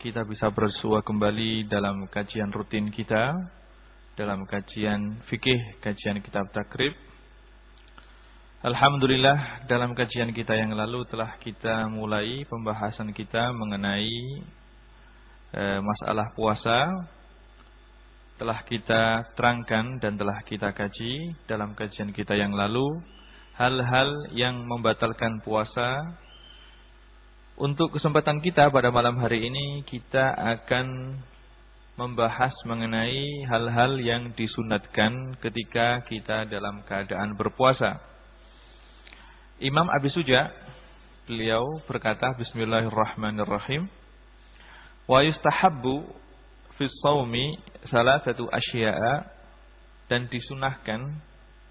kita bisa bersua kembali dalam kajian rutin kita dalam kajian fikih, kajian kitab takrib. Alhamdulillah dalam kajian kita yang lalu telah kita mulai pembahasan kita mengenai e, masalah puasa. Telah kita terangkan dan telah kita kaji dalam kajian kita yang lalu hal-hal yang membatalkan puasa untuk kesempatan kita pada malam hari ini kita akan membahas mengenai hal-hal yang disunatkan ketika kita dalam keadaan berpuasa. Imam Abi Suja beliau berkata bismillahirrahmanirrahim. Wa yustahabbu fi shaumi salasatu asya'a dan disunahkan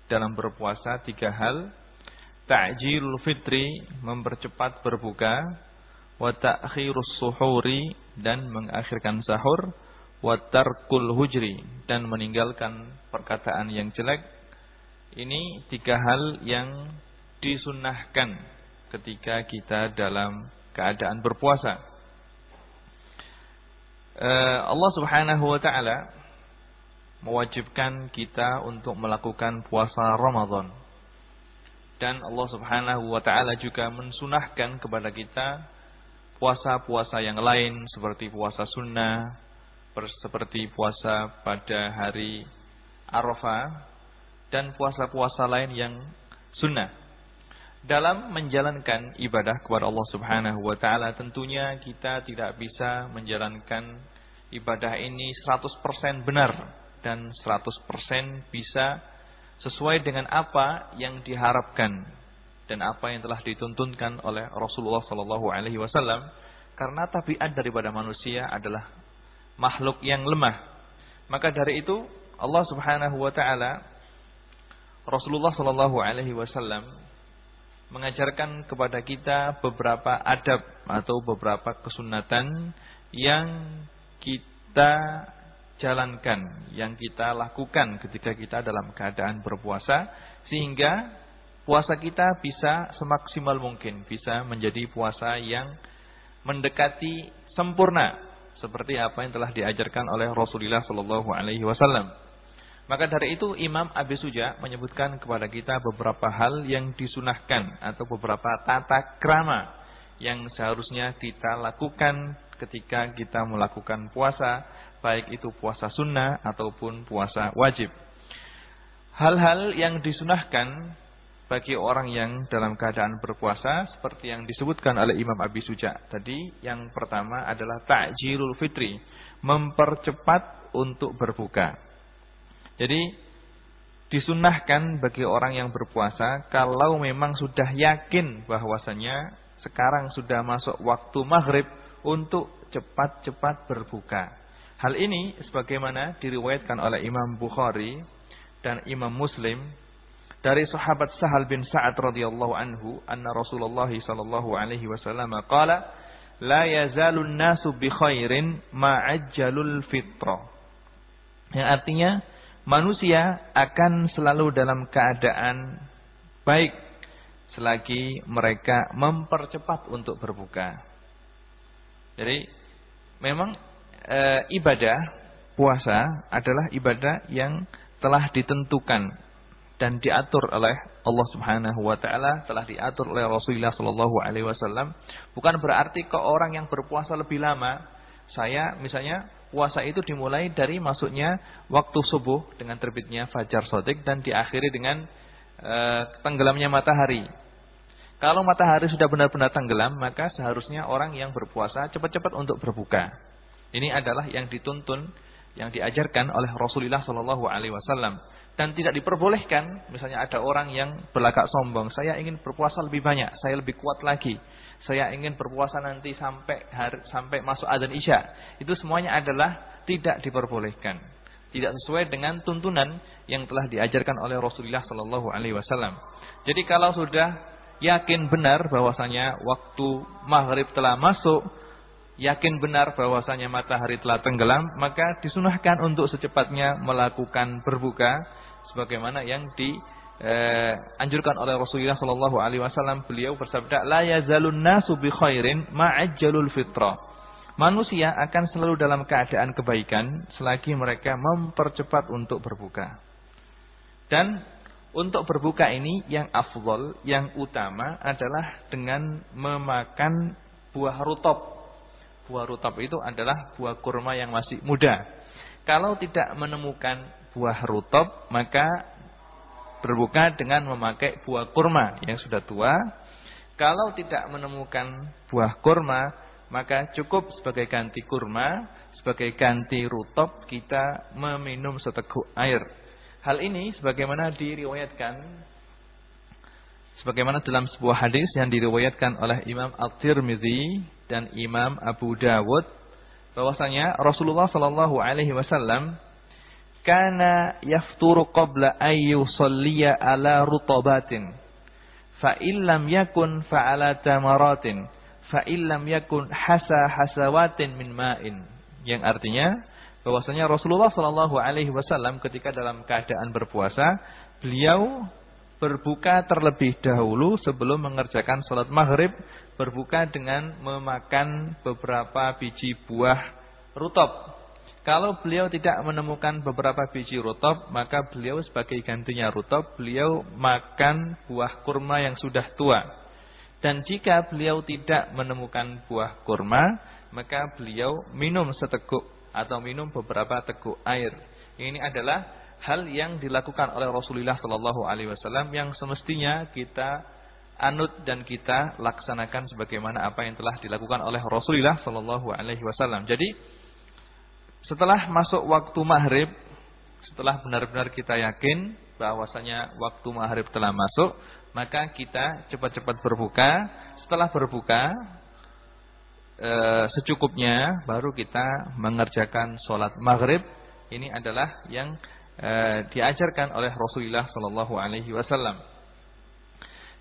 dalam berpuasa tiga hal. Ta'jilul fitri mempercepat berbuka wa suhuri dan mengakhirkan sahur wa tarkul hujri dan meninggalkan perkataan yang jelek. Ini tiga hal yang disunahkan ketika kita dalam keadaan berpuasa. Eh, Allah Subhanahu wa taala mewajibkan kita untuk melakukan puasa Ramadan. Dan Allah Subhanahu wa taala juga mensunahkan kepada kita puasa-puasa yang lain seperti puasa sunnah, seperti puasa pada hari Arafah dan puasa-puasa lain yang sunnah. Dalam menjalankan ibadah kepada Allah Subhanahu wa taala tentunya kita tidak bisa menjalankan ibadah ini 100% benar dan 100% bisa sesuai dengan apa yang diharapkan dan apa yang telah dituntunkan oleh Rasulullah Sallallahu Alaihi Wasallam karena tabiat daripada manusia adalah makhluk yang lemah. Maka dari itu Allah Subhanahu Wa Taala Rasulullah Sallallahu Alaihi Wasallam mengajarkan kepada kita beberapa adab atau beberapa kesunatan yang kita jalankan, yang kita lakukan ketika kita dalam keadaan berpuasa sehingga puasa kita bisa semaksimal mungkin, bisa menjadi puasa yang mendekati sempurna seperti apa yang telah diajarkan oleh Rasulullah Shallallahu alaihi wasallam. Maka dari itu Imam Abi Suja menyebutkan kepada kita beberapa hal yang disunahkan atau beberapa tata krama yang seharusnya kita lakukan ketika kita melakukan puasa, baik itu puasa sunnah ataupun puasa wajib. Hal-hal yang disunahkan bagi orang yang dalam keadaan berpuasa seperti yang disebutkan oleh Imam Abi Suja tadi yang pertama adalah ta'jilul fitri mempercepat untuk berbuka. Jadi disunahkan bagi orang yang berpuasa kalau memang sudah yakin bahwasanya sekarang sudah masuk waktu maghrib untuk cepat-cepat berbuka. Hal ini sebagaimana diriwayatkan oleh Imam Bukhari dan Imam Muslim dari sahabat Sahal bin Sa'ad radhiyallahu anhu anna Rasulullah sallallahu alaihi wasallam qala la yazalun nasu bi khairin ma'ajjalul fitra. Yang artinya manusia akan selalu dalam keadaan baik selagi mereka mempercepat untuk berbuka. Jadi memang e, ibadah puasa adalah ibadah yang telah ditentukan dan diatur oleh Allah Subhanahu wa taala, telah diatur oleh Rasulullah sallallahu alaihi wasallam. Bukan berarti ke orang yang berpuasa lebih lama, saya misalnya puasa itu dimulai dari masuknya waktu subuh dengan terbitnya fajar sodik dan diakhiri dengan e, tenggelamnya matahari. Kalau matahari sudah benar-benar tenggelam, maka seharusnya orang yang berpuasa cepat-cepat untuk berbuka. Ini adalah yang dituntun, yang diajarkan oleh Rasulullah Shallallahu Alaihi Wasallam dan tidak diperbolehkan misalnya ada orang yang berlagak sombong saya ingin berpuasa lebih banyak saya lebih kuat lagi saya ingin berpuasa nanti sampai hari, sampai masuk adzan isya itu semuanya adalah tidak diperbolehkan. Tidak sesuai dengan tuntunan yang telah diajarkan oleh Rasulullah Sallallahu Alaihi Wasallam. Jadi kalau sudah yakin benar bahwasanya waktu maghrib telah masuk, yakin benar bahwasanya matahari telah tenggelam, maka disunahkan untuk secepatnya melakukan berbuka sebagaimana yang dianjurkan eh, oleh Rasulullah sallallahu alaihi wasallam beliau bersabda la yazalun nasu bi khairin ma'ajjalul fitrah manusia akan selalu dalam keadaan kebaikan selagi mereka mempercepat untuk berbuka dan untuk berbuka ini yang afdol, yang utama adalah dengan memakan buah rutop. Buah rutop itu adalah buah kurma yang masih muda. Kalau tidak menemukan buah rutop, maka berbuka dengan memakai buah kurma yang sudah tua. Kalau tidak menemukan buah kurma, maka cukup sebagai ganti kurma, sebagai ganti rutop kita meminum seteguk air. Hal ini sebagaimana diriwayatkan sebagaimana dalam sebuah hadis yang diriwayatkan oleh Imam At-Tirmizi dan Imam Abu Dawud bahwasanya Rasulullah sallallahu alaihi wasallam kana yafturu qabla ayyu salliya ala rutabatin. Fa illam yakun fa ala tamaratin. Fa illam yakun hasa hasawatin min ma'in. Yang artinya bahwasanya Rasulullah Shallallahu alaihi wasallam ketika dalam keadaan berpuasa beliau berbuka terlebih dahulu sebelum mengerjakan sholat maghrib berbuka dengan memakan beberapa biji buah rutop kalau beliau tidak menemukan beberapa biji rutop, maka beliau sebagai gantinya rutop, beliau makan buah kurma yang sudah tua. Dan jika beliau tidak menemukan buah kurma, maka beliau minum seteguk atau minum beberapa teguk air. Ini adalah hal yang dilakukan oleh Rasulullah Shallallahu Alaihi Wasallam yang semestinya kita anut dan kita laksanakan sebagaimana apa yang telah dilakukan oleh Rasulullah Shallallahu Alaihi Wasallam. Jadi setelah masuk waktu maghrib, setelah benar-benar kita yakin bahwasanya waktu maghrib telah masuk, maka kita cepat-cepat berbuka. Setelah berbuka, e, secukupnya baru kita mengerjakan sholat maghrib. Ini adalah yang e, diajarkan oleh Rasulullah Shallallahu Alaihi Wasallam.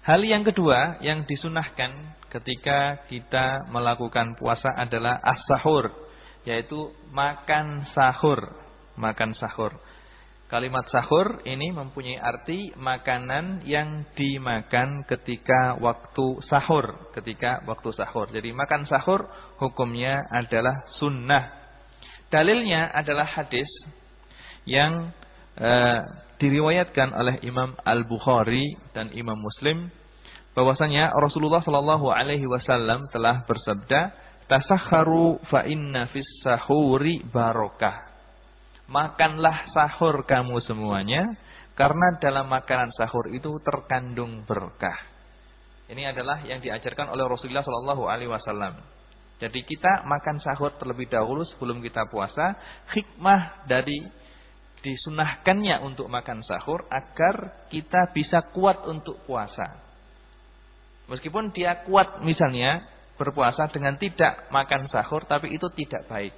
Hal yang kedua yang disunahkan ketika kita melakukan puasa adalah as-sahur yaitu makan sahur. Makan sahur. Kalimat sahur ini mempunyai arti makanan yang dimakan ketika waktu sahur, ketika waktu sahur. Jadi makan sahur hukumnya adalah sunnah. Dalilnya adalah hadis yang uh, diriwayatkan oleh Imam Al-Bukhari dan Imam Muslim bahwasanya Rasulullah Shallallahu alaihi wasallam telah bersabda Tasakharu fa inna fis sahuri barokah. Makanlah sahur kamu semuanya karena dalam makanan sahur itu terkandung berkah. Ini adalah yang diajarkan oleh Rasulullah Shallallahu alaihi wasallam. Jadi kita makan sahur terlebih dahulu sebelum kita puasa. Hikmah dari disunahkannya untuk makan sahur agar kita bisa kuat untuk puasa. Meskipun dia kuat misalnya berpuasa dengan tidak makan sahur tapi itu tidak baik.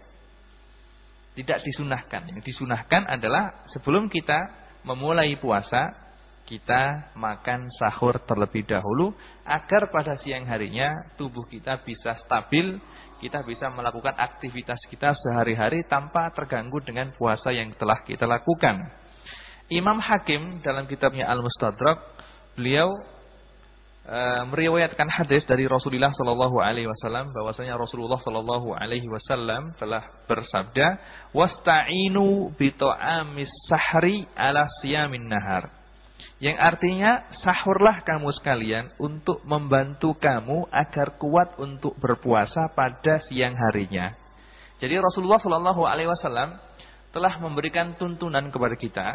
Tidak disunahkan. Yang disunahkan adalah sebelum kita memulai puasa kita makan sahur terlebih dahulu agar pada siang harinya tubuh kita bisa stabil, kita bisa melakukan aktivitas kita sehari-hari tanpa terganggu dengan puasa yang telah kita lakukan. Imam Hakim dalam kitabnya Al-Mustadrak, beliau Eh, meriwayatkan hadis dari Rasulullah Shallallahu Alaihi Wasallam bahwasanya Rasulullah Shallallahu Alaihi Wasallam telah bersabda, "Wasta'inu bito'amis sahri ala siyamin nahar." Yang artinya sahurlah kamu sekalian untuk membantu kamu agar kuat untuk berpuasa pada siang harinya. Jadi Rasulullah Shallallahu Alaihi Wasallam telah memberikan tuntunan kepada kita,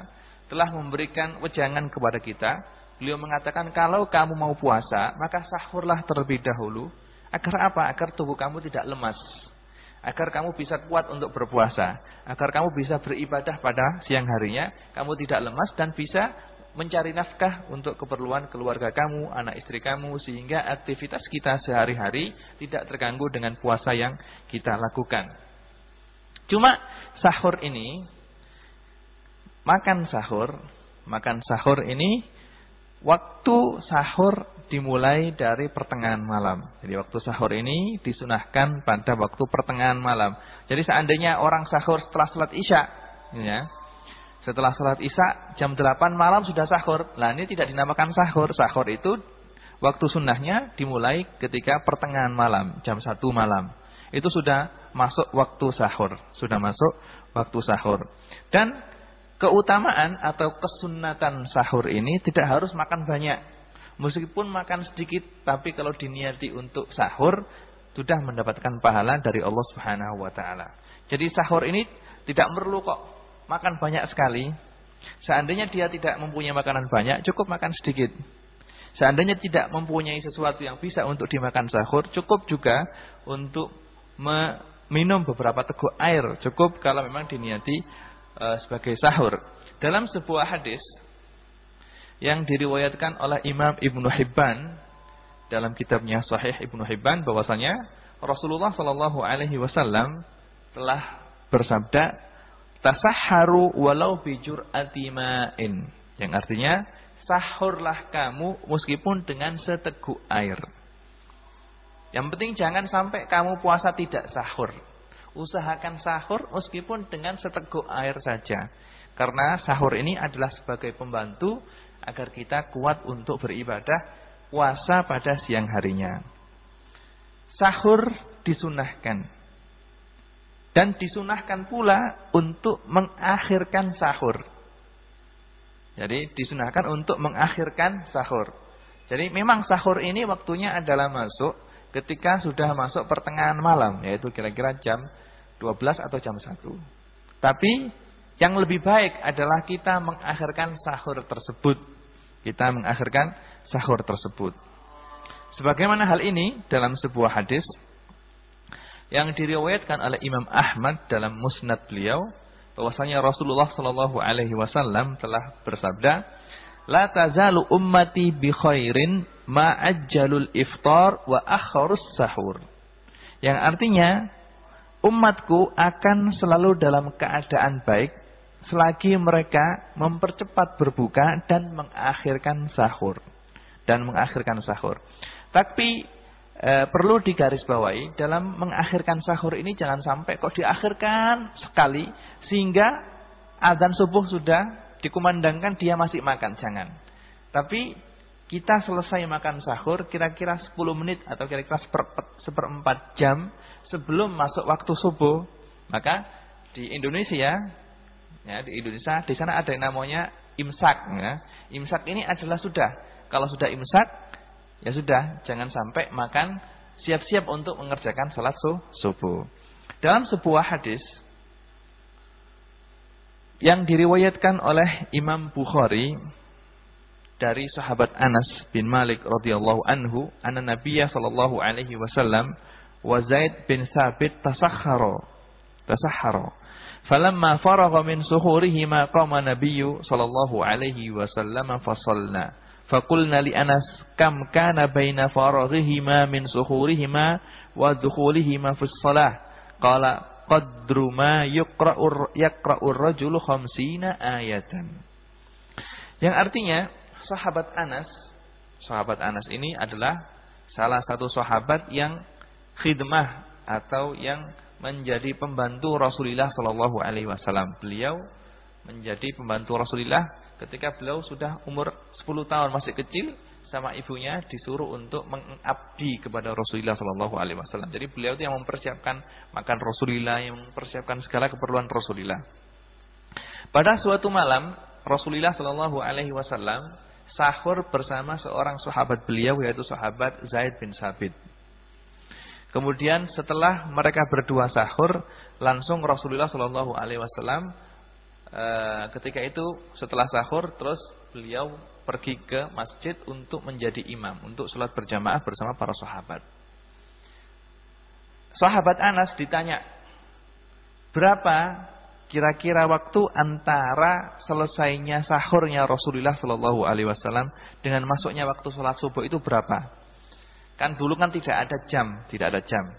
telah memberikan wejangan kepada kita Beliau mengatakan kalau kamu mau puasa, maka sahurlah terlebih dahulu. Agar apa? Agar tubuh kamu tidak lemas. Agar kamu bisa kuat untuk berpuasa. Agar kamu bisa beribadah pada siang harinya. Kamu tidak lemas dan bisa mencari nafkah untuk keperluan keluarga kamu, anak istri kamu. Sehingga aktivitas kita sehari-hari tidak terganggu dengan puasa yang kita lakukan. Cuma sahur ini makan sahur, makan sahur ini waktu sahur dimulai dari pertengahan malam. Jadi waktu sahur ini disunahkan pada waktu pertengahan malam. Jadi seandainya orang sahur setelah salat Isya, ya. Setelah salat Isya jam 8 malam sudah sahur. Lah ini tidak dinamakan sahur. Sahur itu waktu sunnahnya dimulai ketika pertengahan malam, jam 1 malam. Itu sudah masuk waktu sahur, sudah masuk waktu sahur. Dan keutamaan atau kesunatan sahur ini tidak harus makan banyak. Meskipun makan sedikit, tapi kalau diniati untuk sahur, sudah mendapatkan pahala dari Allah Subhanahu wa taala. Jadi sahur ini tidak perlu kok makan banyak sekali. Seandainya dia tidak mempunyai makanan banyak, cukup makan sedikit. Seandainya tidak mempunyai sesuatu yang bisa untuk dimakan sahur, cukup juga untuk minum beberapa teguk air. Cukup kalau memang diniati uh, sebagai sahur. Dalam sebuah hadis yang diriwayatkan oleh Imam Ibnu Hibban dalam kitabnya Sahih Ibnu Hibban bahwasanya Rasulullah Shallallahu alaihi wasallam telah bersabda tasahharu walau bijur ma'in yang artinya sahurlah kamu meskipun dengan seteguk air. Yang penting jangan sampai kamu puasa tidak sahur. Usahakan sahur meskipun dengan seteguk air saja. Karena sahur ini adalah sebagai pembantu agar kita kuat untuk beribadah puasa pada siang harinya. Sahur disunahkan. Dan disunahkan pula untuk mengakhirkan sahur. Jadi disunahkan untuk mengakhirkan sahur. Jadi memang sahur ini waktunya adalah masuk ketika sudah masuk pertengahan malam. Yaitu kira-kira jam 12 atau jam 1. Tapi yang lebih baik adalah kita mengakhirkan sahur tersebut. Kita mengakhirkan sahur tersebut. Sebagaimana hal ini dalam sebuah hadis yang diriwayatkan oleh Imam Ahmad dalam Musnad beliau bahwasanya Rasulullah Shallallahu alaihi wasallam telah bersabda, "La tazalu ummati bi khairin ma ajjalul iftar wa akharus sahur." Yang artinya umatku akan selalu dalam keadaan baik selagi mereka mempercepat berbuka dan mengakhirkan sahur dan mengakhirkan sahur. Tapi e, perlu digarisbawahi dalam mengakhirkan sahur ini jangan sampai kok diakhirkan sekali sehingga azan subuh sudah dikumandangkan dia masih makan, jangan. Tapi kita selesai makan sahur kira-kira 10 menit atau kira-kira seperempat jam sebelum masuk waktu subuh, maka di Indonesia, ya di Indonesia di sana ada yang namanya imsak. Ya. Imsak ini adalah sudah, kalau sudah imsak, ya sudah, jangan sampai makan siap-siap untuk mengerjakan salat subuh. Dalam sebuah hadis yang diriwayatkan oleh Imam Bukhari dari sahabat Anas bin Malik radhiyallahu anhu, anna Nabiya sallallahu alaihi wasallam wa Zaid bin Sabit tasakhara tasakhara falamma faragha min suhurihi ma qama nabiyyu sallallahu alaihi wasallam fasalna faqulna li Anas kam kana baina faraghihima min suhurihima wa dukhulihima fi shalah qala qadru ma yuqra'u yaqra'u ar-rajulu khamsina ayatan yang artinya sahabat Anas sahabat Anas ini adalah salah satu sahabat yang khidmah atau yang menjadi pembantu Rasulullah Shallallahu Alaihi Wasallam. Beliau menjadi pembantu Rasulullah ketika beliau sudah umur 10 tahun masih kecil sama ibunya disuruh untuk mengabdi kepada Rasulullah Shallallahu Alaihi Wasallam. Jadi beliau itu yang mempersiapkan makan Rasulullah, yang mempersiapkan segala keperluan Rasulullah. Pada suatu malam Rasulullah Shallallahu Alaihi Wasallam sahur bersama seorang sahabat beliau yaitu sahabat Zaid bin Sabit. Kemudian setelah mereka berdua sahur, langsung Rasulullah Shallallahu Alaihi Wasallam eh, ketika itu setelah sahur terus beliau pergi ke masjid untuk menjadi imam, untuk sholat berjamaah bersama para sahabat. Sahabat Anas ditanya, berapa kira-kira waktu antara selesainya sahurnya Rasulullah Shallallahu Alaihi Wasallam dengan masuknya waktu sholat subuh itu berapa? Kan dulu kan tidak ada jam, tidak ada jam.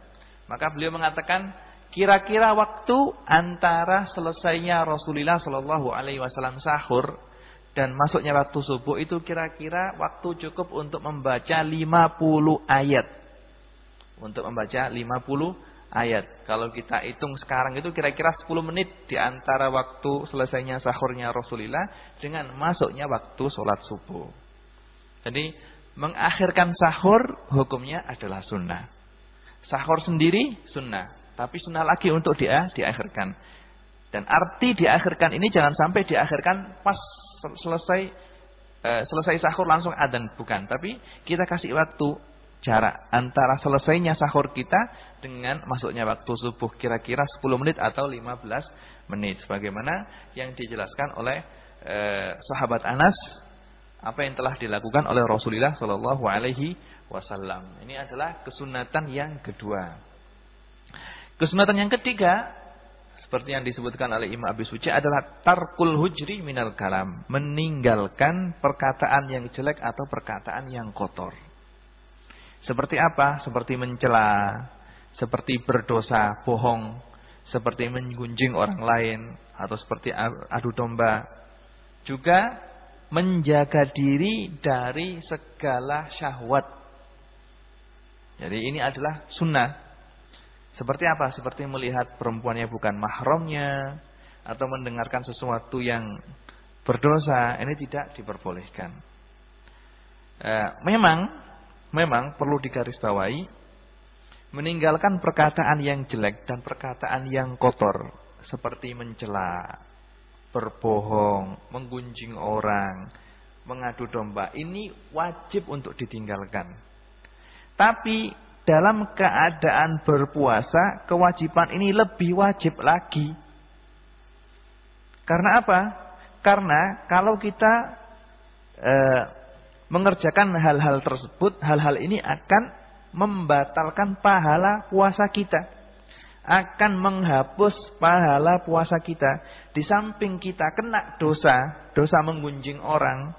Maka beliau mengatakan Kira-kira waktu antara selesainya Rasulullah Shallallahu Alaihi Wasallam sahur dan masuknya waktu subuh itu kira-kira waktu cukup untuk membaca 50 ayat. Untuk membaca 50 ayat. Kalau kita hitung sekarang itu kira-kira 10 menit di antara waktu selesainya sahurnya Rasulullah dengan masuknya waktu sholat subuh. Jadi mengakhirkan sahur hukumnya adalah sunnah. Sahur sendiri sunnah. Tapi sunnah lagi untuk dia diakhirkan. Dan arti diakhirkan ini jangan sampai diakhirkan pas selesai uh, selesai sahur langsung adzan bukan, tapi kita kasih waktu jarak antara selesainya sahur kita dengan masuknya waktu subuh kira-kira 10 menit atau 15 menit sebagaimana yang dijelaskan oleh uh, sahabat Anas apa yang telah dilakukan oleh Rasulullah Shallallahu alaihi wasallam. Ini adalah kesunatan yang kedua. Kesunatan yang ketiga seperti yang disebutkan oleh Imam Abi Suci adalah tarkul hujri minal kalam, meninggalkan perkataan yang jelek atau perkataan yang kotor. Seperti apa? Seperti mencela, seperti berdosa, bohong, seperti menggunjing orang lain atau seperti adu domba. Juga menjaga diri dari segala syahwat. Jadi ini adalah sunnah seperti apa? Seperti melihat perempuannya bukan mahramnya atau mendengarkan sesuatu yang berdosa, ini tidak diperbolehkan. E, memang, memang perlu digarisbawahi meninggalkan perkataan yang jelek dan perkataan yang kotor seperti mencela, berbohong, menggunjing orang, mengadu domba. Ini wajib untuk ditinggalkan. Tapi dalam keadaan berpuasa, kewajiban ini lebih wajib lagi. Karena apa? Karena kalau kita e, mengerjakan hal-hal tersebut, hal-hal ini akan membatalkan pahala puasa kita. Akan menghapus pahala puasa kita. Di samping kita kena dosa, dosa menggunjing orang,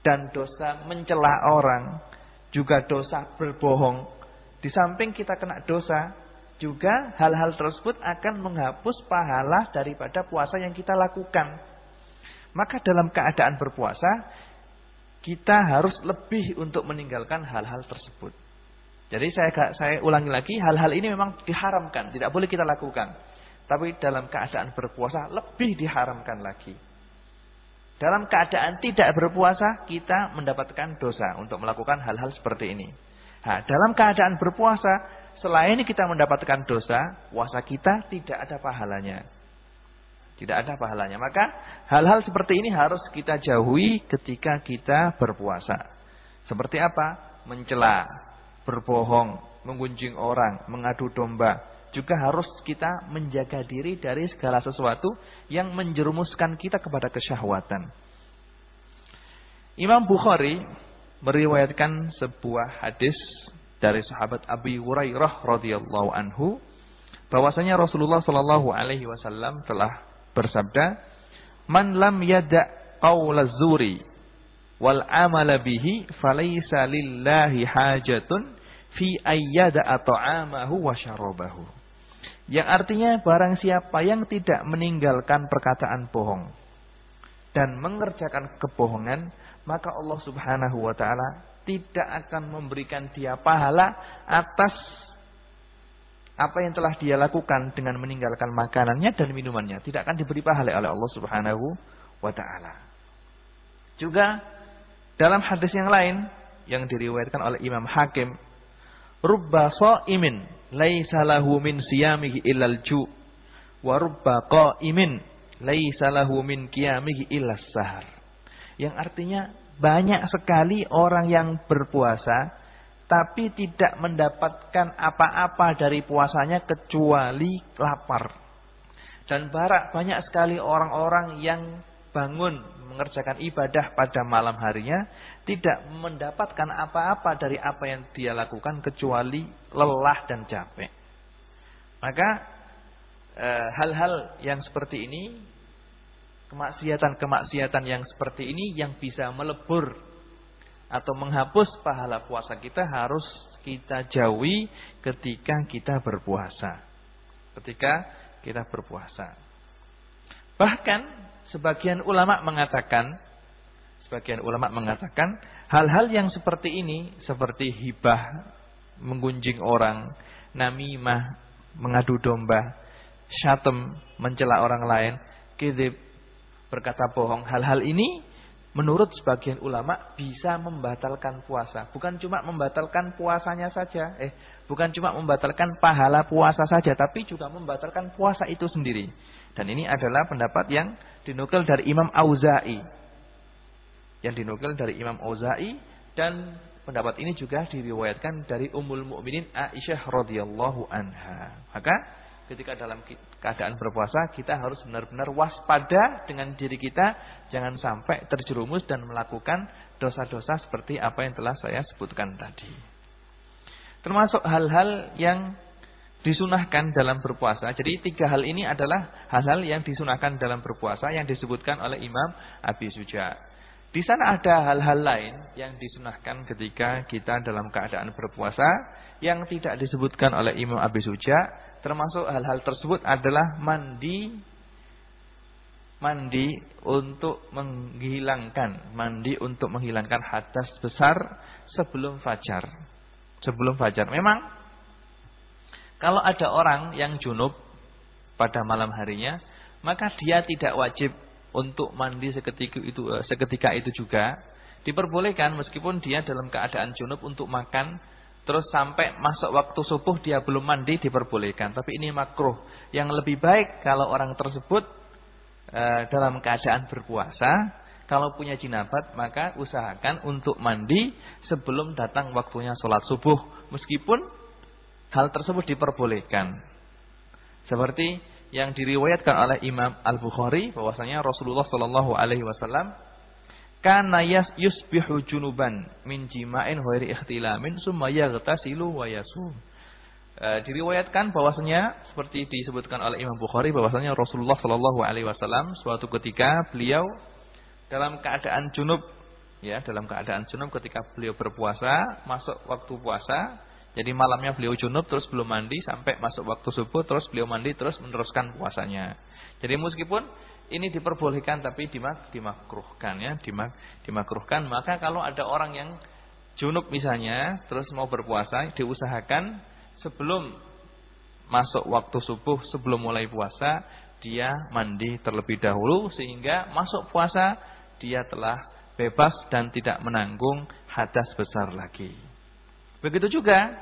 dan dosa mencela orang, juga dosa berbohong, di samping kita kena dosa, juga hal-hal tersebut akan menghapus pahala daripada puasa yang kita lakukan. Maka dalam keadaan berpuasa, kita harus lebih untuk meninggalkan hal-hal tersebut. Jadi saya saya ulangi lagi, hal-hal ini memang diharamkan, tidak boleh kita lakukan. Tapi dalam keadaan berpuasa lebih diharamkan lagi. Dalam keadaan tidak berpuasa, kita mendapatkan dosa untuk melakukan hal-hal seperti ini. Nah, dalam keadaan berpuasa, selain kita mendapatkan dosa, puasa kita tidak ada pahalanya. Tidak ada pahalanya. Maka hal-hal seperti ini harus kita jauhi ketika kita berpuasa. Seperti apa? Mencela, berbohong, menggunjing orang, mengadu domba. Juga harus kita menjaga diri dari segala sesuatu yang menjerumuskan kita kepada kesyahwatan. Imam Bukhari meriwayatkan sebuah hadis dari sahabat Abi Hurairah radhiyallahu anhu bahwasanya Rasulullah sallallahu alaihi wasallam telah bersabda man lam yada qaula zuri wal amala bihi falaysa lillahi hajatun fi ayyada ta'amahu wa syarabahu. Yang artinya barang siapa yang tidak meninggalkan perkataan bohong dan mengerjakan kebohongan maka Allah Subhanahu wa taala tidak akan memberikan dia pahala atas apa yang telah dia lakukan dengan meninggalkan makanannya dan minumannya. Tidak akan diberi pahala oleh Allah Subhanahu wa taala. Juga dalam hadis yang lain yang diriwayatkan oleh Imam Hakim, rubba shaimin laisa lahu min siyamihi illal ju wa rubba qaimin laisa lahu min qiyamihi illas sahar. Yang artinya banyak sekali orang yang berpuasa tapi tidak mendapatkan apa-apa dari puasanya kecuali lapar. Dan barak banyak sekali orang-orang yang bangun mengerjakan ibadah pada malam harinya tidak mendapatkan apa-apa dari apa yang dia lakukan kecuali lelah dan capek. Maka eh, hal-hal e, yang seperti ini Kemaksiatan-kemaksiatan yang seperti ini yang bisa melebur atau menghapus pahala puasa kita harus kita jauhi ketika kita berpuasa. ketika kita berpuasa. Bahkan sebagian ulama mengatakan sebagian ulama mengatakan hal-hal yang seperti ini seperti hibah menggunjing orang, namimah, mengadu domba, syatem, mencela orang lain, kidib, berkata bohong. Hal-hal ini menurut sebagian ulama bisa membatalkan puasa. Bukan cuma membatalkan puasanya saja. Eh, bukan cuma membatalkan pahala puasa saja. Tapi juga membatalkan puasa itu sendiri. Dan ini adalah pendapat yang dinukil dari Imam Auza'i. Yang dinukil dari Imam Auza'i. Dan pendapat ini juga diriwayatkan dari Ummul Mukminin Aisyah radhiyallahu anha. Maka ketika dalam keadaan berpuasa kita harus benar-benar waspada dengan diri kita jangan sampai terjerumus dan melakukan dosa-dosa seperti apa yang telah saya sebutkan tadi. Termasuk hal-hal yang disunahkan dalam berpuasa. Jadi tiga hal ini adalah hal-hal yang disunahkan dalam berpuasa yang disebutkan oleh Imam Abi Suja. Di sana ada hal-hal lain yang disunahkan ketika kita dalam keadaan berpuasa yang tidak disebutkan oleh Imam Abi Suja termasuk hal-hal tersebut adalah mandi mandi untuk menghilangkan mandi untuk menghilangkan hadas besar sebelum fajar. Sebelum fajar. Memang kalau ada orang yang junub pada malam harinya, maka dia tidak wajib untuk mandi seketika itu eh, seketika itu juga. Diperbolehkan meskipun dia dalam keadaan junub untuk makan Terus sampai masuk waktu subuh dia belum mandi diperbolehkan. Tapi ini makruh. Yang lebih baik kalau orang tersebut e, dalam keadaan berpuasa. Kalau punya jinabat maka usahakan untuk mandi sebelum datang waktunya sholat subuh. Meskipun hal tersebut diperbolehkan. Seperti yang diriwayatkan oleh Imam Al-Bukhari bahwasanya Rasulullah Shallallahu alaihi wasallam kana yusbihu junuban min jima'in ghairi ikhtilamin summa yaghtasilu wa yasum. E, diriwayatkan bahwasanya seperti disebutkan oleh Imam Bukhari bahwasanya Rasulullah Shallallahu alaihi wasallam suatu ketika beliau dalam keadaan junub ya, dalam keadaan junub ketika beliau berpuasa, masuk waktu puasa, jadi malamnya beliau junub terus belum mandi sampai masuk waktu subuh terus beliau mandi terus meneruskan puasanya. Jadi meskipun ini diperbolehkan tapi dimak dimakruhkan ya, dimak dimakruhkan. Maka kalau ada orang yang junub misalnya terus mau berpuasa, diusahakan sebelum masuk waktu subuh, sebelum mulai puasa, dia mandi terlebih dahulu sehingga masuk puasa dia telah bebas dan tidak menanggung hadas besar lagi. Begitu juga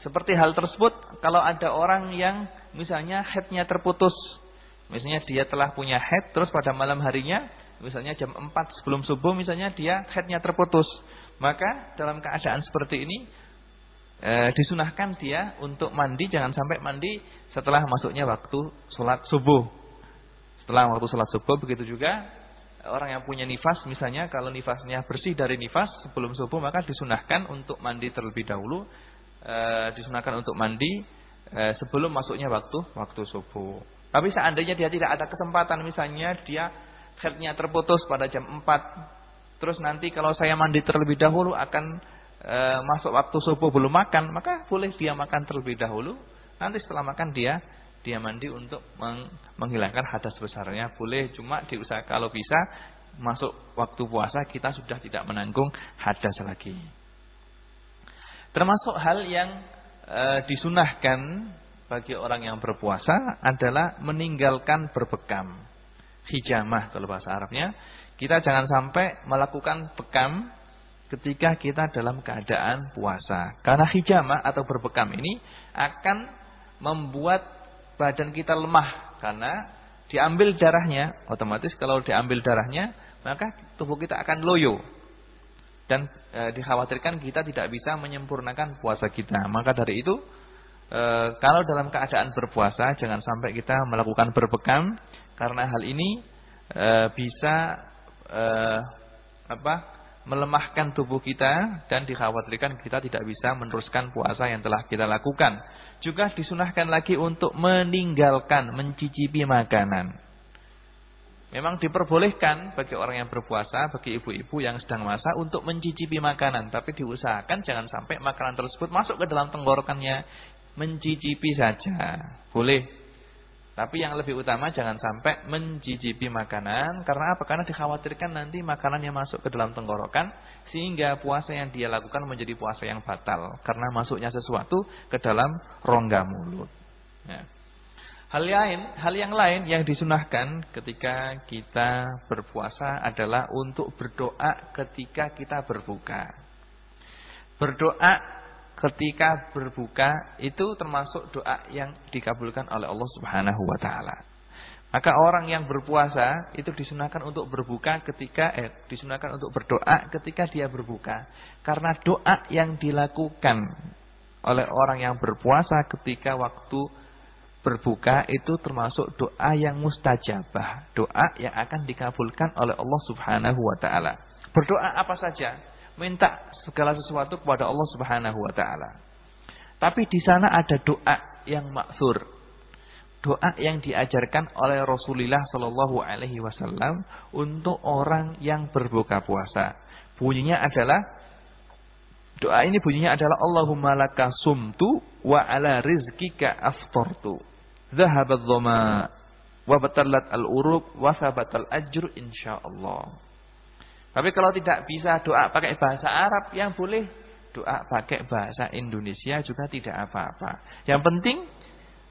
seperti hal tersebut kalau ada orang yang misalnya headnya terputus Misalnya dia telah punya head terus pada malam harinya, misalnya jam 4 sebelum subuh misalnya dia headnya terputus. Maka dalam keadaan seperti ini e, disunahkan dia untuk mandi jangan sampai mandi setelah masuknya waktu sholat subuh. Setelah waktu sholat subuh begitu juga orang yang punya nifas misalnya kalau nifasnya bersih dari nifas sebelum subuh maka disunahkan untuk mandi terlebih dahulu. E, disunahkan untuk mandi e, sebelum masuknya waktu waktu subuh. Tapi seandainya dia tidak ada kesempatan misalnya dia headnya terputus pada jam 4. Terus nanti kalau saya mandi terlebih dahulu akan e, masuk waktu subuh belum makan, maka boleh dia makan terlebih dahulu. Nanti setelah makan dia dia mandi untuk meng, menghilangkan hadas besarnya. Boleh cuma diusahakan kalau bisa masuk waktu puasa kita sudah tidak menanggung hadas lagi. Termasuk hal yang e, disunahkan bagi orang yang berpuasa adalah meninggalkan berbekam. Hijamah kalau bahasa Arabnya. Kita jangan sampai melakukan bekam ketika kita dalam keadaan puasa. Karena hijamah atau berbekam ini akan membuat badan kita lemah. Karena diambil darahnya, otomatis kalau diambil darahnya, maka tubuh kita akan loyo. Dan e, dikhawatirkan kita tidak bisa menyempurnakan puasa kita. Maka dari itu e, kalau dalam keadaan berpuasa jangan sampai kita melakukan berbekam karena hal ini e, bisa e, apa melemahkan tubuh kita dan dikhawatirkan kita tidak bisa meneruskan puasa yang telah kita lakukan. Juga disunahkan lagi untuk meninggalkan mencicipi makanan. Memang diperbolehkan bagi orang yang berpuasa, bagi ibu-ibu yang sedang masak untuk mencicipi makanan. Tapi diusahakan jangan sampai makanan tersebut masuk ke dalam tenggorokannya mencicipi saja. Boleh. Tapi yang lebih utama jangan sampai mencicipi makanan. Karena apa? Karena dikhawatirkan nanti makanan yang masuk ke dalam tenggorokan. Sehingga puasa yang dia lakukan menjadi puasa yang batal. Karena masuknya sesuatu ke dalam rongga mulut. Ya. Hal lain, hal yang lain yang disunahkan ketika kita berpuasa adalah untuk berdoa ketika kita berbuka. Berdoa ketika berbuka itu termasuk doa yang dikabulkan oleh Allah Subhanahu wa taala. Maka orang yang berpuasa itu disunahkan untuk berbuka ketika eh disunahkan untuk berdoa ketika dia berbuka. Karena doa yang dilakukan oleh orang yang berpuasa ketika waktu berbuka itu termasuk doa yang mustajabah, doa yang akan dikabulkan oleh Allah Subhanahu wa taala. Berdoa apa saja, minta segala sesuatu kepada Allah Subhanahu wa taala. Tapi di sana ada doa yang maksur. Doa yang diajarkan oleh Rasulullah Shallallahu alaihi wasallam untuk orang yang berbuka puasa. Bunyinya adalah Doa ini bunyinya adalah Allahumma laka sumtu wa ala rizkika aftartu. Zahabat dhama wa batalat al-uruq wa sabatal ajr insyaallah. Tapi kalau tidak bisa doa pakai bahasa Arab yang boleh doa pakai bahasa Indonesia juga tidak apa-apa. Yang penting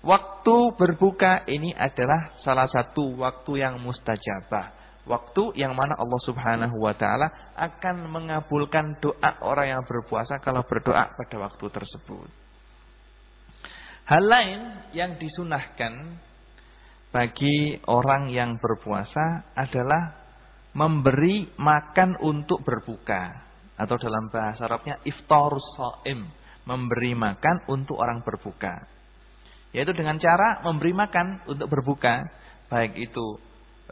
waktu berbuka ini adalah salah satu waktu yang mustajabah. Waktu yang mana Allah subhanahu wa ta'ala akan mengabulkan doa orang yang berpuasa kalau berdoa pada waktu tersebut. Hal lain yang disunahkan bagi orang yang berpuasa adalah memberi makan untuk berbuka atau dalam bahasa Arabnya iftar shaim, memberi makan untuk orang berbuka. Yaitu dengan cara memberi makan untuk berbuka, baik itu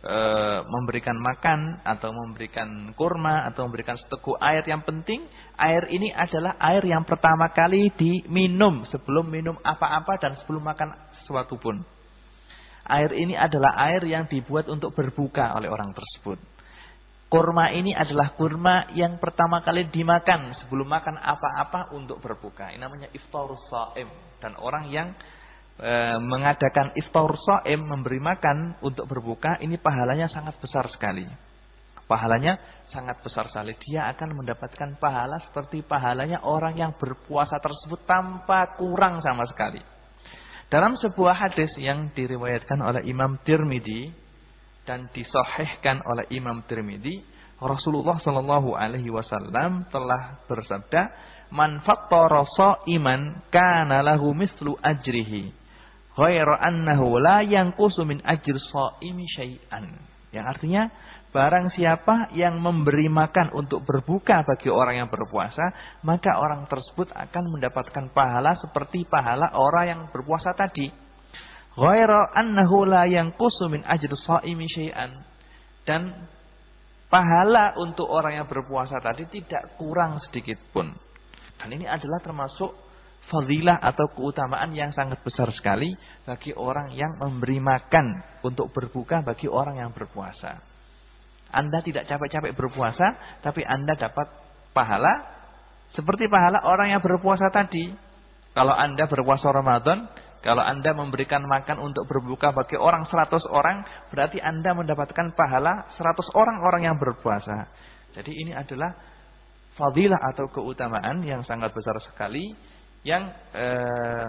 e, memberikan makan atau memberikan kurma atau memberikan seteguk air. Yang penting air ini adalah air yang pertama kali diminum sebelum minum apa-apa dan sebelum makan sesuatu pun. Air ini adalah air yang dibuat untuk berbuka oleh orang tersebut. Kurma ini adalah kurma yang pertama kali dimakan sebelum makan apa-apa untuk berbuka. Ini namanya iftarus saim. Dan orang yang e, mengadakan iftar so'im, memberi makan untuk berbuka, ini pahalanya sangat besar sekali. Pahalanya sangat besar sekali. Dia akan mendapatkan pahala seperti pahalanya orang yang berpuasa tersebut tanpa kurang sama sekali. Dalam sebuah hadis yang diriwayatkan oleh Imam Tirmidzi dan disohhehkan oleh Imam Tirmidzi, Rasulullah Shallallahu Alaihi Wasallam telah bersabda, "Man fattara iman kana lahu mislu ajrihi." Ghairu annahu la yanqusu min ajr shaimi syai'an. Yang artinya barang siapa yang memberi makan untuk berbuka bagi orang yang berpuasa, maka orang tersebut akan mendapatkan pahala seperti pahala orang yang berpuasa tadi. Ghairu annahu la yanqusu min ajr shaimi syai'an. Dan pahala untuk orang yang berpuasa tadi tidak kurang sedikit pun. Dan ini adalah termasuk fadilah atau keutamaan yang sangat besar sekali bagi orang yang memberi makan untuk berbuka bagi orang yang berpuasa. Anda tidak capek-capek berpuasa, tapi Anda dapat pahala seperti pahala orang yang berpuasa tadi. Kalau Anda berpuasa Ramadan, kalau Anda memberikan makan untuk berbuka bagi orang 100 orang, berarti Anda mendapatkan pahala 100 orang-orang yang berpuasa. Jadi ini adalah fadilah atau keutamaan yang sangat besar sekali yang eh,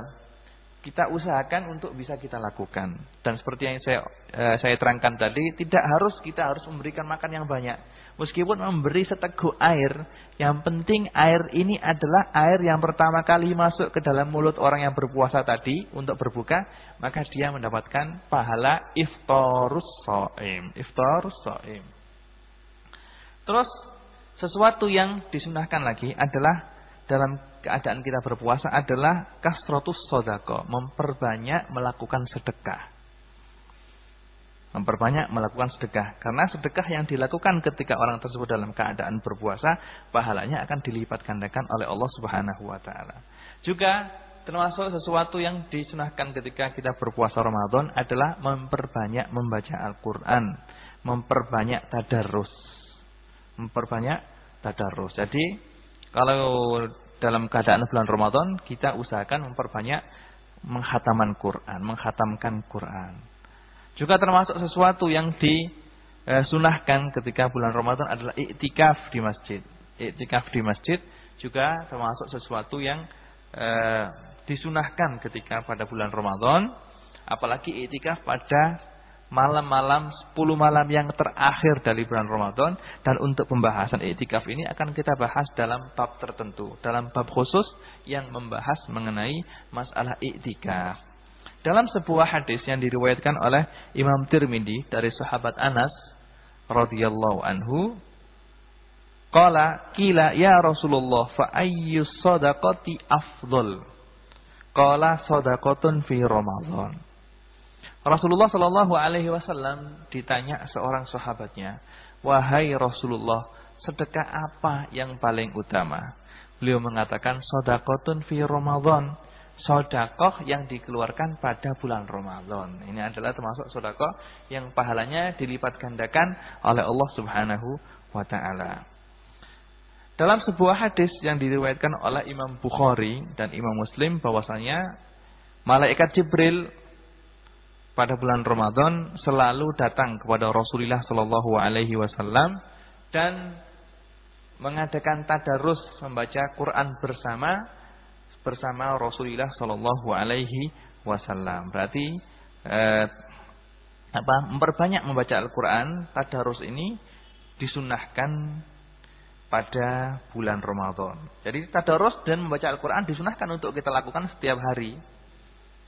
kita usahakan untuk bisa kita lakukan. Dan seperti yang saya eh, saya terangkan tadi, tidak harus kita harus memberikan makan yang banyak. Meskipun memberi seteguk air, yang penting air ini adalah air yang pertama kali masuk ke dalam mulut orang yang berpuasa tadi untuk berbuka, maka dia mendapatkan pahala iftarus shaim. Iftarus shaim. Terus sesuatu yang disunahkan lagi adalah dalam keadaan kita berpuasa adalah kasrotus sodako. Memperbanyak melakukan sedekah. Memperbanyak melakukan sedekah. Karena sedekah yang dilakukan ketika orang tersebut dalam keadaan berpuasa. Pahalanya akan dilipat gandakan oleh Allah subhanahu wa ta'ala. Juga termasuk sesuatu yang disunahkan ketika kita berpuasa Ramadan adalah memperbanyak membaca Al-Quran. Memperbanyak tadarus. Memperbanyak tadarus. Jadi kalau dalam keadaan bulan Ramadan kita usahakan memperbanyak menghataman Quran, menghatamkan Quran. Juga termasuk sesuatu yang disunahkan ketika bulan Ramadan adalah iktikaf di masjid. Iktikaf di masjid juga termasuk sesuatu yang eh, disunahkan ketika pada bulan Ramadan. Apalagi iktikaf pada malam-malam 10 malam yang terakhir dari bulan Ramadan. Dan untuk pembahasan iktikaf ini akan kita bahas dalam bab tertentu. Dalam bab khusus yang membahas mengenai masalah iktikaf. Dalam sebuah hadis yang diriwayatkan oleh Imam Tirmidzi dari sahabat Anas radhiyallahu anhu, qala kila ya Rasulullah fa ayyu sadaqati afdal? Qala sadaqatun fi Ramadan. Rasulullah Shallallahu alaihi wasallam ditanya seorang sahabatnya, "Wahai Rasulullah, sedekah apa yang paling utama?" Beliau mengatakan, "Sadaqatun fi Ramadan." Sodakoh yang dikeluarkan pada bulan Ramadan. Ini adalah termasuk sodakoh yang pahalanya dilipat gandakan oleh Allah Subhanahu wa taala. Dalam sebuah hadis yang diriwayatkan oleh Imam Bukhari dan Imam Muslim bahwasanya malaikat Jibril pada bulan Ramadan selalu datang kepada Rasulullah Shallallahu alaihi wasallam dan mengadakan tadarus membaca Quran bersama bersama Rasulullah Shallallahu Alaihi Wasallam. Berarti eh, apa? Memperbanyak membaca Al-Quran. Tadarus ini disunahkan pada bulan Ramadan. Jadi tadarus dan membaca Al-Quran disunahkan untuk kita lakukan setiap hari.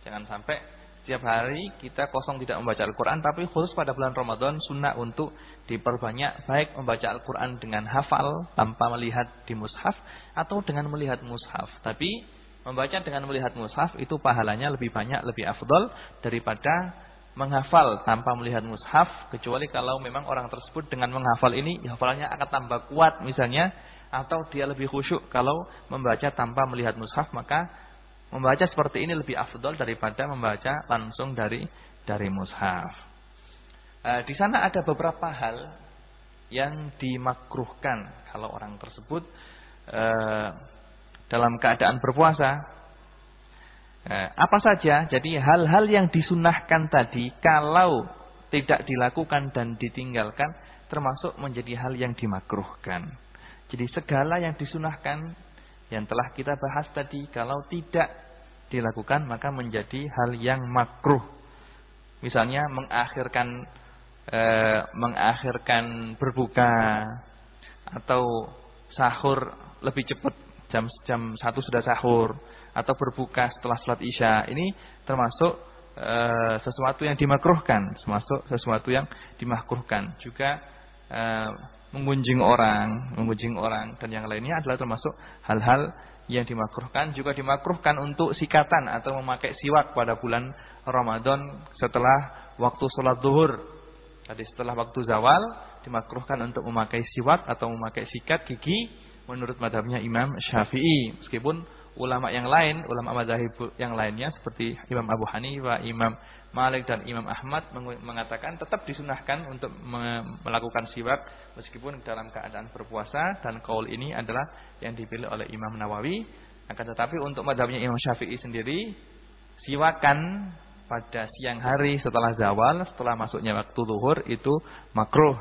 Jangan sampai setiap hari kita kosong tidak membaca Al-Quran. Tapi khusus pada bulan Ramadan sunnah untuk diperbanyak. Baik membaca Al-Quran dengan hafal tanpa melihat di mushaf. Atau dengan melihat mushaf. Tapi Membaca dengan melihat mushaf itu pahalanya lebih banyak, lebih afdol daripada menghafal tanpa melihat mushaf. Kecuali kalau memang orang tersebut dengan menghafal ini, hafalannya akan tambah kuat misalnya. Atau dia lebih khusyuk kalau membaca tanpa melihat mushaf. Maka membaca seperti ini lebih afdol daripada membaca langsung dari dari mushaf. E, di sana ada beberapa hal yang dimakruhkan kalau orang tersebut e, dalam keadaan berpuasa. Eh, apa saja? Jadi hal-hal yang disunahkan tadi kalau tidak dilakukan dan ditinggalkan termasuk menjadi hal yang dimakruhkan. Jadi segala yang disunahkan yang telah kita bahas tadi kalau tidak dilakukan maka menjadi hal yang makruh. Misalnya mengakhirkan eh, mengakhirkan berbuka atau sahur lebih cepat jam jam satu sudah sahur atau berbuka setelah sholat isya. Ini termasuk e, sesuatu yang dimakruhkan termasuk sesuatu yang dimakruhkan. Juga e, mengunjung orang mengunjung orang dan yang lainnya adalah termasuk hal-hal yang dimakruhkan. Juga dimakruhkan untuk sikatan atau memakai siwak pada bulan Ramadan setelah waktu sholat zuhur tadi setelah waktu zawal dimakruhkan untuk memakai siwak atau memakai sikat gigi menurut madhabnya Imam Syafi'i. Meskipun ulama yang lain, ulama madhab yang lainnya seperti Imam Abu Hanifah, Imam Malik dan Imam Ahmad mengatakan tetap disunahkan untuk melakukan siwak meskipun dalam keadaan berpuasa dan kaul ini adalah yang dipilih oleh Imam Nawawi. Akan tetapi untuk madhabnya Imam Syafi'i sendiri siwakan pada siang hari setelah zawal, setelah masuknya waktu zuhur itu makruh.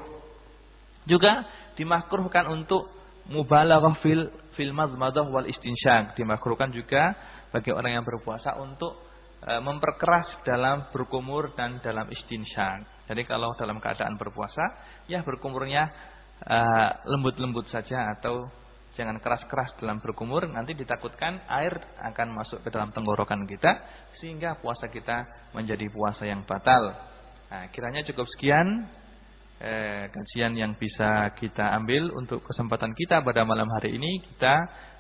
Juga dimakruhkan untuk mubalaghah fil fil madmadah wal istinsyaq dimakruhkan juga bagi orang yang berpuasa untuk e, memperkeras dalam berkumur dan dalam istinsyaq. Jadi kalau dalam keadaan berpuasa ya berkumurnya e, lembut-lembut saja atau jangan keras-keras dalam berkumur nanti ditakutkan air akan masuk ke dalam tenggorokan kita sehingga puasa kita menjadi puasa yang batal. Nah, kiranya cukup sekian eh, kajian yang bisa kita ambil untuk kesempatan kita pada malam hari ini kita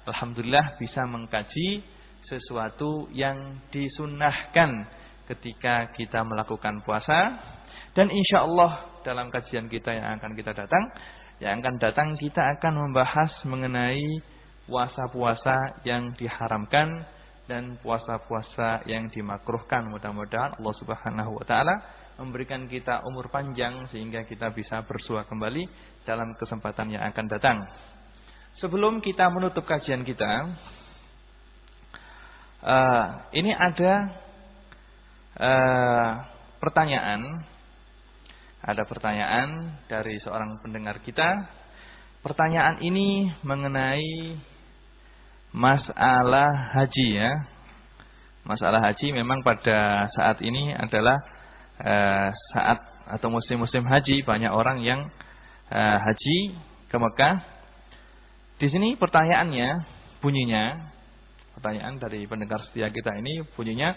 alhamdulillah bisa mengkaji sesuatu yang disunahkan ketika kita melakukan puasa. Dan insya Allah dalam kajian kita yang akan kita datang yang akan datang kita akan membahas mengenai puasa-puasa yang diharamkan dan puasa-puasa yang dimakruhkan. Mudah-mudahan Allah Subhanahu wa taala memberikan kita umur panjang sehingga kita bisa bersua kembali dalam kesempatan yang akan datang. Sebelum kita menutup kajian kita, uh, ini ada uh, pertanyaan ada pertanyaan dari seorang pendengar kita. Pertanyaan ini mengenai masalah haji ya. Masalah haji memang pada saat ini adalah uh, saat atau musim-musim haji banyak orang yang uh, haji ke Mekah. Di sini pertanyaannya bunyinya pertanyaan dari pendengar setia kita ini bunyinya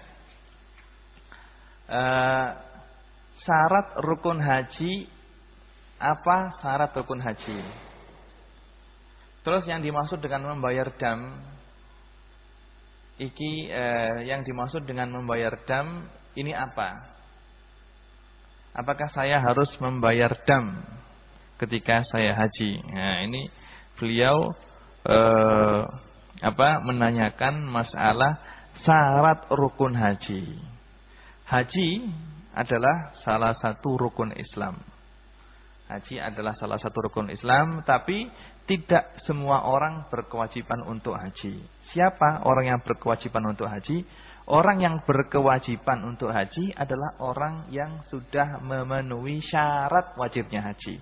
uh, syarat rukun haji apa syarat rukun haji? Terus yang dimaksud dengan membayar dam iki eh, yang dimaksud dengan membayar dam ini apa? Apakah saya harus membayar dam ketika saya haji? Nah, ini beliau eh, apa menanyakan masalah syarat rukun haji. Haji adalah salah satu rukun Islam. Haji adalah salah satu rukun Islam, tapi tidak semua orang berkewajiban untuk haji. Siapa orang yang berkewajiban untuk haji? Orang yang berkewajiban untuk haji adalah orang yang sudah memenuhi syarat wajibnya haji.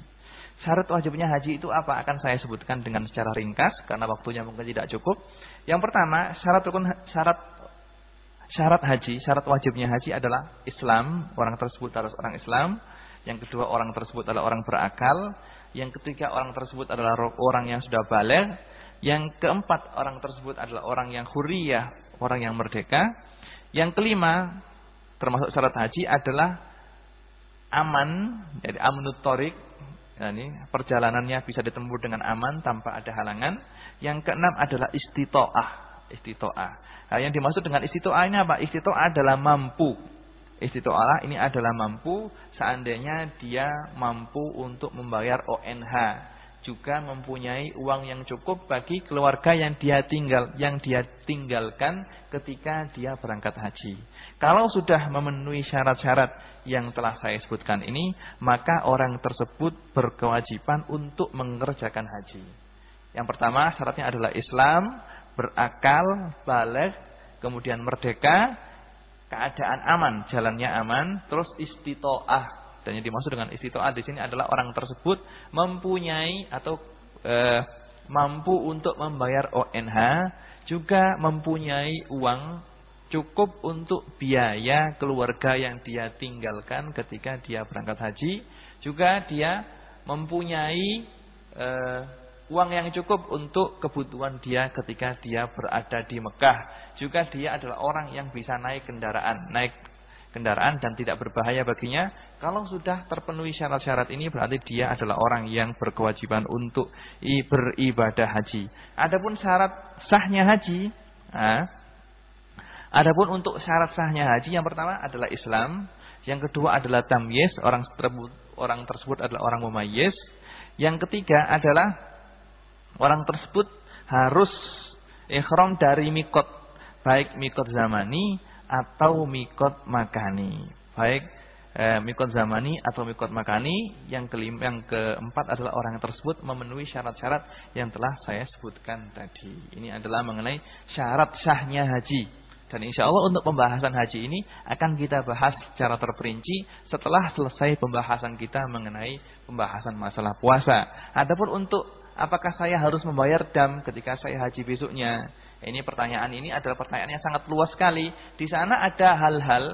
Syarat wajibnya haji itu apa? Akan saya sebutkan dengan secara ringkas karena waktunya mungkin tidak cukup. Yang pertama, syarat rukun syarat syarat haji, syarat wajibnya haji adalah Islam, orang tersebut harus orang Islam. Yang kedua, orang tersebut adalah orang berakal. Yang ketiga, orang tersebut adalah orang yang sudah balik. Yang keempat, orang tersebut adalah orang yang huriyah, orang yang merdeka. Yang kelima, termasuk syarat haji adalah aman, jadi amnut torik. Ini perjalanannya bisa ditempuh dengan aman tanpa ada halangan. Yang keenam adalah istitoah istitoah. Nah, yang dimaksud dengan istitoah ini apa? Istitoah adalah mampu. Istitoah ini adalah mampu seandainya dia mampu untuk membayar ONH juga mempunyai uang yang cukup bagi keluarga yang dia tinggal yang dia tinggalkan ketika dia berangkat haji. Kalau sudah memenuhi syarat-syarat yang telah saya sebutkan ini, maka orang tersebut berkewajiban untuk mengerjakan haji. Yang pertama syaratnya adalah Islam, berakal, balik, kemudian merdeka, keadaan aman, jalannya aman, terus istitoah. Dan yang dimaksud dengan istitoah di sini adalah orang tersebut mempunyai atau e, mampu untuk membayar ONH, juga mempunyai uang cukup untuk biaya keluarga yang dia tinggalkan ketika dia berangkat haji, juga dia mempunyai e, uang yang cukup untuk kebutuhan dia ketika dia berada di Mekah. Juga dia adalah orang yang bisa naik kendaraan, naik kendaraan dan tidak berbahaya baginya. Kalau sudah terpenuhi syarat-syarat ini berarti dia adalah orang yang berkewajiban untuk beribadah haji. Adapun syarat sahnya haji, nah, adapun untuk syarat sahnya haji yang pertama adalah Islam, yang kedua adalah tamyiz, orang tersebut orang tersebut adalah orang mumayyiz. Yang ketiga adalah Orang tersebut harus ikhram dari mikot. Baik mikot zamani atau mikot makani. Baik eh, mikot zamani atau mikot makani. Yang kelima, yang keempat adalah orang tersebut memenuhi syarat-syarat yang telah saya sebutkan tadi. Ini adalah mengenai syarat sahnya haji. Dan insya Allah untuk pembahasan haji ini akan kita bahas secara terperinci setelah selesai pembahasan kita mengenai pembahasan masalah puasa. Adapun untuk apakah saya harus membayar dam ketika saya haji besoknya? Ini pertanyaan ini adalah pertanyaan yang sangat luas sekali. Di sana ada hal-hal,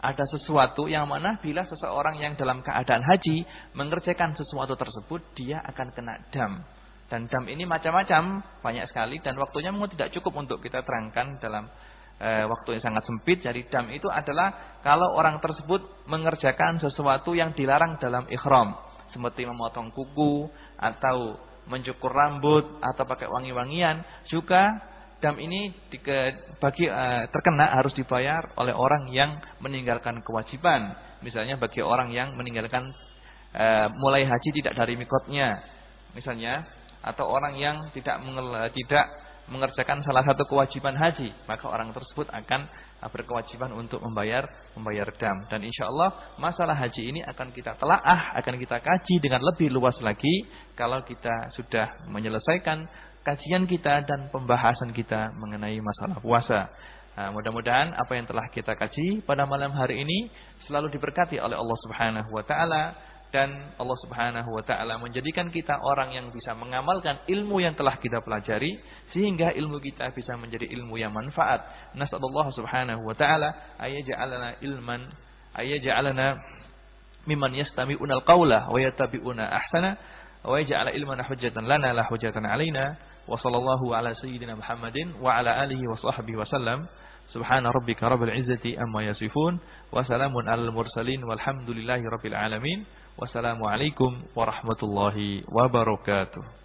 ada sesuatu yang mana bila seseorang yang dalam keadaan haji mengerjakan sesuatu tersebut, dia akan kena dam. Dan dam ini macam-macam, banyak sekali dan waktunya mungkin tidak cukup untuk kita terangkan dalam e, waktu yang sangat sempit. Jadi dam itu adalah kalau orang tersebut mengerjakan sesuatu yang dilarang dalam ikhram, seperti memotong kuku atau mencukur rambut atau pakai wangi-wangian juga dam ini bagi uh, terkena harus dibayar oleh orang yang meninggalkan kewajiban. Misalnya bagi orang yang meninggalkan uh, mulai haji tidak dari mikotnya, misalnya, atau orang yang tidak tidak mengerjakan salah satu kewajiban haji, maka orang tersebut akan berkewajiban untuk membayar membayar dam. Dan insya Allah masalah haji ini akan kita telaah, akan kita kaji dengan lebih luas lagi kalau kita sudah menyelesaikan kajian kita dan pembahasan kita mengenai masalah puasa. Nah, mudah-mudahan apa yang telah kita kaji pada malam hari ini selalu diberkati oleh Allah Subhanahu wa taala dan Allah Subhanahu wa taala menjadikan kita orang yang bisa mengamalkan ilmu yang telah kita pelajari sehingga ilmu kita bisa menjadi ilmu yang manfaat. Nasallallahu subhanahu wa taala ayaj'alana ilman ayaj'alana mimman yastami'una al-qawla wa yattabi'una ahsana wa yaj'ala ilmana hujjatan lana la hujjatan alaina wa sallallahu ala sayyidina Muhammadin wa ala alihi wa sahbihi wa sallam. Subhana rabbika rabbil izzati amma yasifun wa salamun alal mursalin walhamdulillahi rabbil alamin. Wassalamualaikum warahmatullahi wabarakatuh.